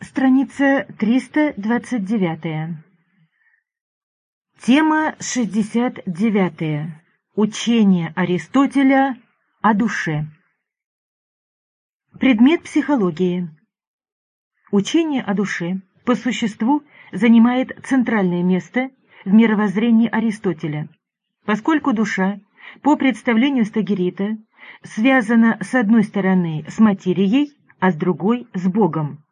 Страница 329. Тема 69. Учение Аристотеля о душе. Предмет психологии. Учение о душе по существу занимает центральное место в мировоззрении Аристотеля, поскольку душа, по представлению Стагерита, связана с одной стороны с материей, а с другой с Богом.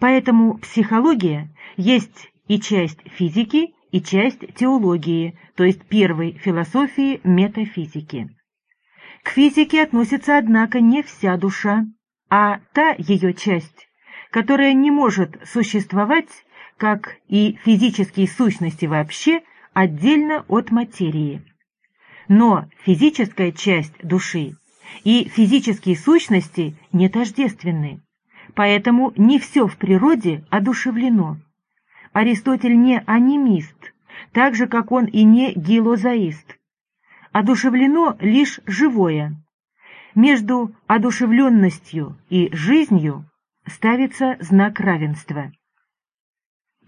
Поэтому психология есть и часть физики, и часть теологии, то есть первой философии метафизики. К физике относится, однако, не вся душа, а та ее часть, которая не может существовать, как и физические сущности вообще, отдельно от материи. Но физическая часть души и физические сущности не тождественны, поэтому не все в природе одушевлено. Аристотель не анимист, так же, как он и не гилозаист. Одушевлено лишь живое. Между одушевленностью и жизнью ставится знак равенства.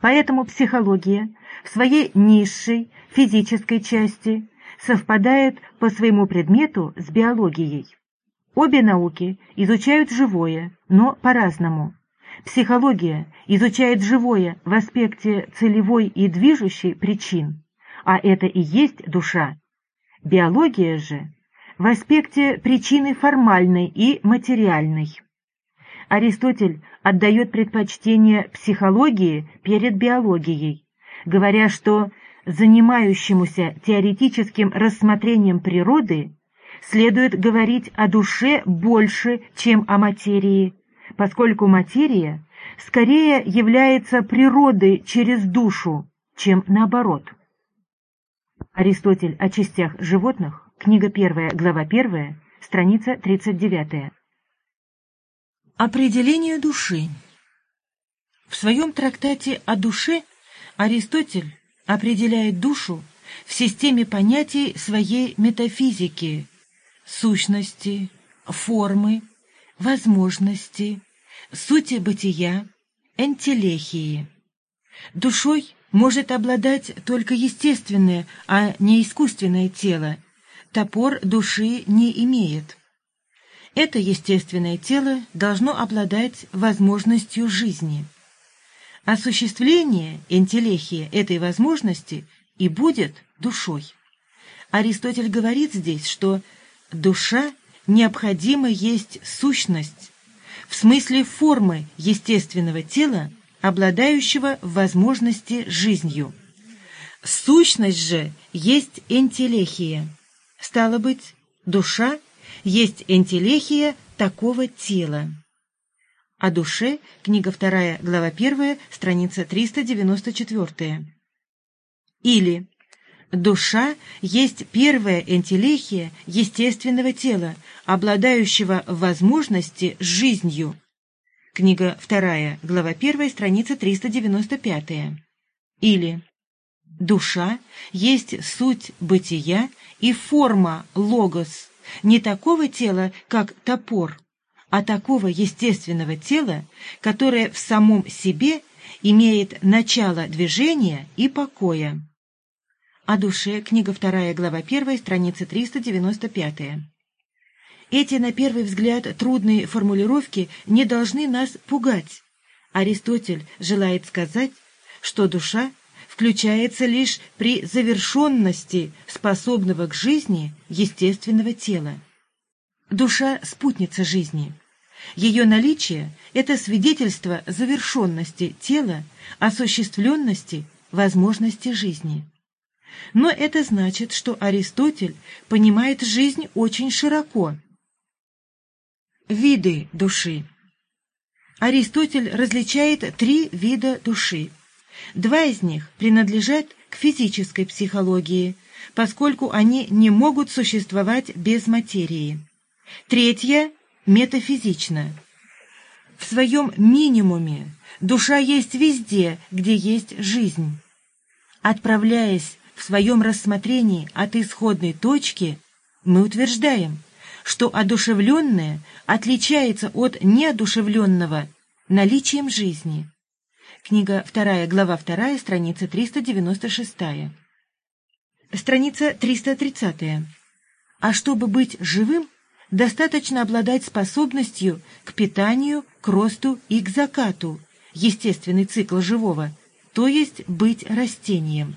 Поэтому психология в своей низшей физической части совпадает по своему предмету с биологией. Обе науки изучают живое, но по-разному. Психология изучает живое в аспекте целевой и движущей причин, а это и есть душа. Биология же в аспекте причины формальной и материальной. Аристотель отдает предпочтение психологии перед биологией, говоря, что занимающемуся теоретическим рассмотрением природы следует говорить о душе больше, чем о материи, поскольку материя скорее является природой через душу, чем наоборот. Аристотель о частях животных, книга 1, глава 1, страница 39. Определение души В своем трактате о душе Аристотель определяет душу в системе понятий своей метафизики, сущности, формы, возможности, сути бытия, энтелехии. Душой может обладать только естественное, а не искусственное тело. Топор души не имеет. Это естественное тело должно обладать возможностью жизни. Осуществление энтелехии этой возможности и будет душой. Аристотель говорит здесь, что душа необходимо есть сущность, в смысле формы естественного тела, обладающего в возможности жизнью. Сущность же есть энтелехия. Стало быть, душа есть энтелехия такого тела. О душе, книга 2, глава 1, страница 394. Или Душа есть первая энтелехия естественного тела, обладающего возможности жизнью. Книга 2, глава 1, страница 395. Или Душа есть суть бытия и форма логос, не такого тела, как топор, а такого естественного тела, которое в самом себе имеет начало движения и покоя. О душе, книга 2, глава 1, страница 395. Эти, на первый взгляд, трудные формулировки не должны нас пугать. Аристотель желает сказать, что душа включается лишь при завершенности способного к жизни естественного тела. Душа – спутница жизни. Ее наличие – это свидетельство завершенности тела, осуществленности возможности жизни. Но это значит, что Аристотель понимает жизнь очень широко. Виды души. Аристотель различает три вида души. Два из них принадлежат к физической психологии, поскольку они не могут существовать без материи. Третья – метафизична. В своем минимуме душа есть везде, где есть жизнь. Отправляясь в своем рассмотрении от исходной точки мы утверждаем, что одушевленное отличается от неодушевленного наличием жизни. Книга 2, глава 2, страница 396. Страница 330. А чтобы быть живым, достаточно обладать способностью к питанию, к росту и к закату, естественный цикл живого, то есть быть растением.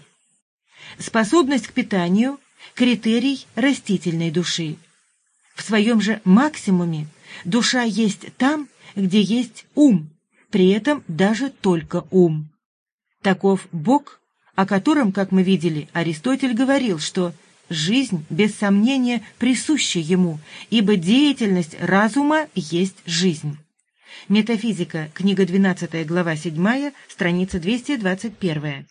Способность к питанию – критерий растительной души. В своем же максимуме душа есть там, где есть ум, при этом даже только ум. Таков Бог, о котором, как мы видели, Аристотель говорил, что жизнь, без сомнения, присуща ему, ибо деятельность разума есть жизнь. Метафизика, книга 12, глава 7, страница 221.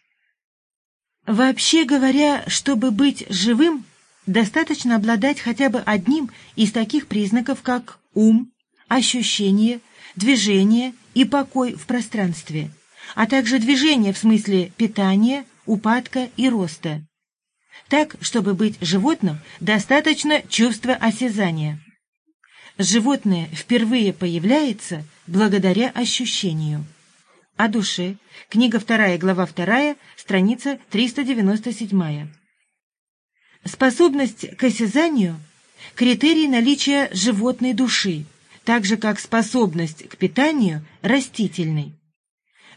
Вообще говоря, чтобы быть живым, достаточно обладать хотя бы одним из таких признаков, как ум, ощущение, движение и покой в пространстве, а также движение в смысле питания, упадка и роста. Так, чтобы быть животным, достаточно чувства осязания. Животное впервые появляется благодаря ощущению. О душе. Книга 2, глава 2, страница 397. Способность к осязанию – критерий наличия животной души, так же как способность к питанию растительной.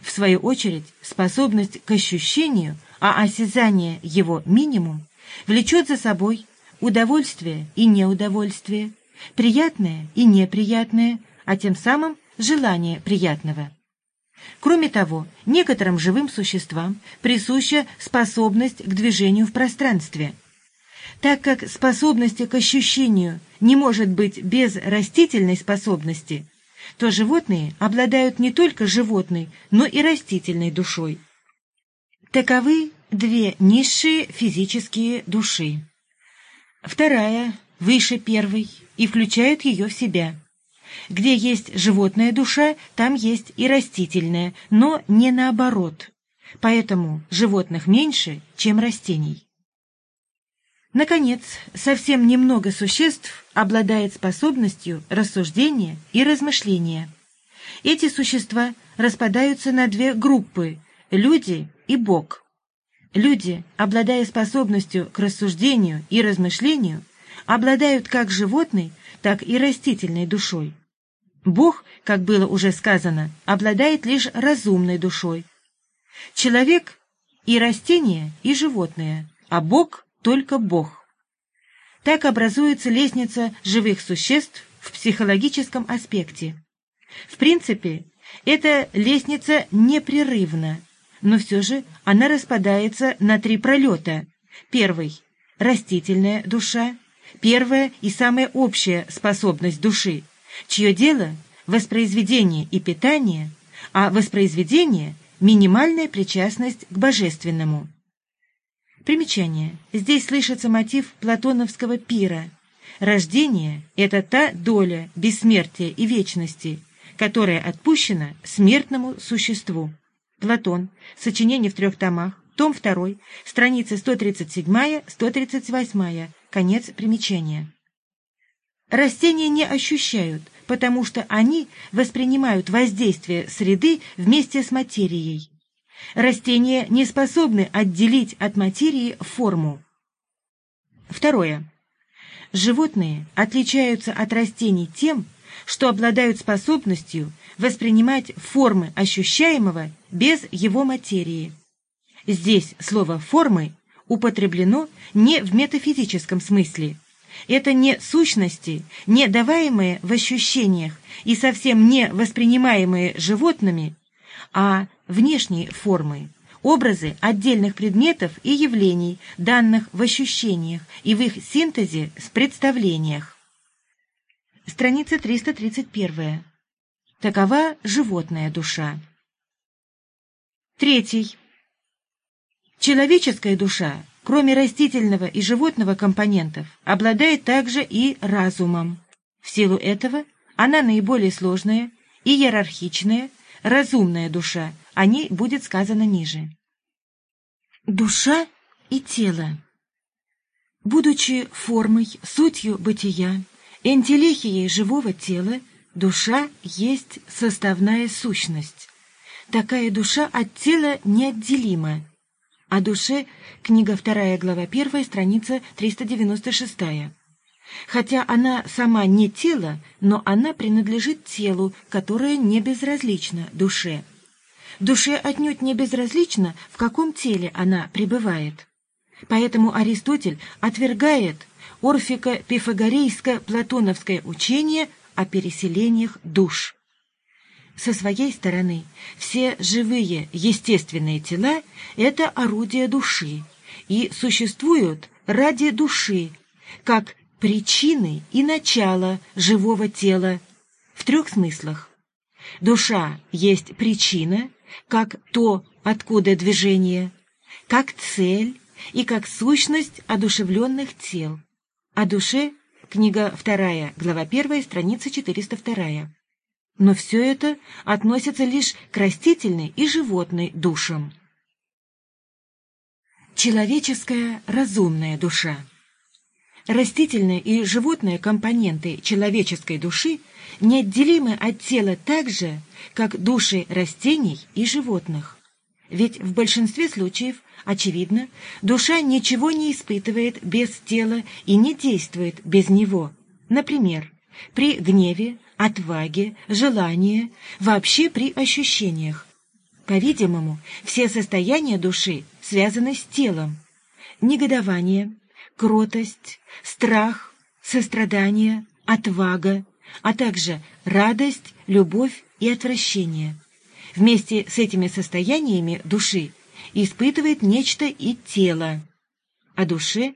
В свою очередь, способность к ощущению, а осязание его минимум, влечет за собой удовольствие и неудовольствие, приятное и неприятное, а тем самым желание приятного. Кроме того, некоторым живым существам присуща способность к движению в пространстве. Так как способность к ощущению не может быть без растительной способности, то животные обладают не только животной, но и растительной душой. Таковы две низшие физические души. Вторая, выше первой, и включает ее в себя. Где есть животная душа, там есть и растительная, но не наоборот. Поэтому животных меньше, чем растений. Наконец, совсем немного существ обладает способностью рассуждения и размышления. Эти существа распадаются на две группы – люди и Бог. Люди, обладая способностью к рассуждению и размышлению, обладают как животной, так и растительной душой. Бог, как было уже сказано, обладает лишь разумной душой. Человек и растение, и животное, а Бог только Бог. Так образуется лестница живых существ в психологическом аспекте. В принципе, эта лестница непрерывна, но все же она распадается на три пролета. Первый – растительная душа, первая и самая общая способность души, чье дело – воспроизведение и питание, а воспроизведение – минимальная причастность к божественному. Примечание. Здесь слышится мотив платоновского пира. Рождение – это та доля бессмертия и вечности, которая отпущена смертному существу. Платон. Сочинение в трех томах. Том 2. Страницы 137-138. Конец примечания. Растения не ощущают, потому что они воспринимают воздействие среды вместе с материей. Растения не способны отделить от материи форму. Второе. Животные отличаются от растений тем, что обладают способностью воспринимать формы ощущаемого без его материи. Здесь слово «формы» употреблено не в метафизическом смысле. Это не сущности, не даваемые в ощущениях и совсем не воспринимаемые животными, а внешние формы, образы отдельных предметов и явлений, данных в ощущениях и в их синтезе с представлениях. Страница 331. Такова животная душа. Третий. Человеческая душа, кроме растительного и животного компонентов, обладает также и разумом. В силу этого она наиболее сложная и иерархичная, разумная душа, о ней будет сказано ниже. Душа и тело. Будучи формой, сутью бытия, энтелехией живого тела, Душа есть составная сущность. Такая душа от тела неотделима. О душе книга 2, глава 1, страница 396. Хотя она сама не тело, но она принадлежит телу, которое не безразлично душе. Душе отнюдь не безразлично, в каком теле она пребывает. Поэтому Аристотель отвергает орфико-пифагорейско-платоновское учение о переселениях душ. Со своей стороны, все живые естественные тела – это орудия души и существуют ради души, как причины и начало живого тела в трех смыслах. Душа есть причина, как то, откуда движение, как цель и как сущность одушевленных тел. О душе книга 2, глава 1, страница 402. Но все это относится лишь к растительной и животной душам. Человеческая разумная душа Растительные и животные компоненты человеческой души неотделимы от тела так же, как души растений и животных. Ведь в большинстве случаев, очевидно, душа ничего не испытывает без тела и не действует без него. Например, при гневе, отваге, желании, вообще при ощущениях. По-видимому, все состояния души связаны с телом. Негодование, кротость, страх, сострадание, отвага, а также радость, любовь и отвращение. Вместе с этими состояниями души испытывает нечто и тело. О душе,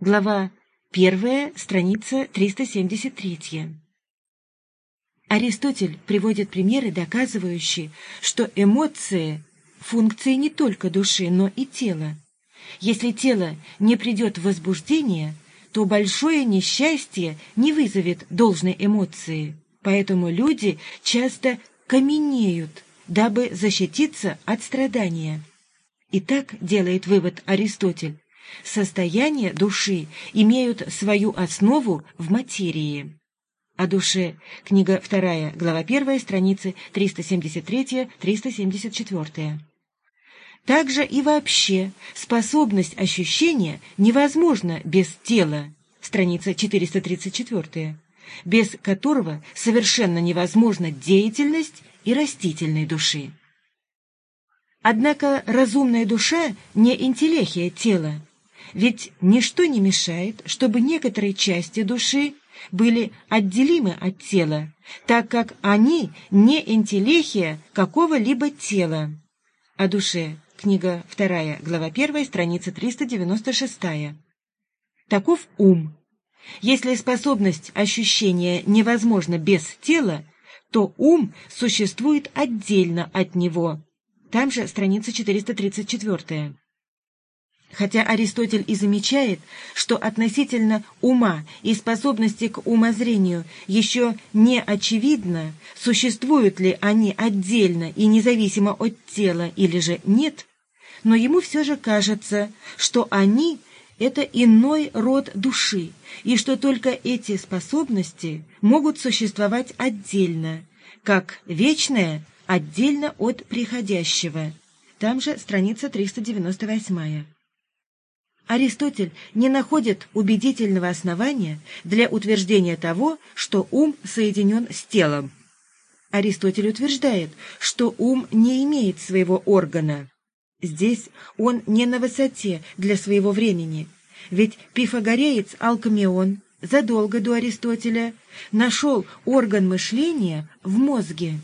глава 1, страница 373. Аристотель приводит примеры, доказывающие, что эмоции – функции не только души, но и тела. Если тело не придет в возбуждение, то большое несчастье не вызовет должной эмоции. Поэтому люди часто каменеют, дабы защититься от страдания. И так делает вывод Аристотель. Состояния души имеют свою основу в материи. О душе. Книга 2, глава 1, страницы 373-374. Также и вообще способность ощущения невозможна без тела, страница 434, без которого совершенно невозможна деятельность и растительной души. Однако разумная душа не интеллехия тела, ведь ничто не мешает, чтобы некоторые части души были отделимы от тела, так как они не интеллехия какого-либо тела. О душе Книга 2, глава 1, страница 396. Таков ум. Если способность ощущения невозможна без тела, то ум существует отдельно от него. Там же страница 434. Хотя Аристотель и замечает, что относительно ума и способности к умозрению еще не очевидно, существуют ли они отдельно и независимо от тела или же нет, но ему все же кажется, что они — это иной род души, и что только эти способности могут существовать отдельно, как вечное отдельно от приходящего. Там же страница 398. Аристотель не находит убедительного основания для утверждения того, что ум соединен с телом. Аристотель утверждает, что ум не имеет своего органа, Здесь он не на высоте для своего времени, ведь пифагореец Алкмеон задолго до Аристотеля нашел орган мышления в мозге.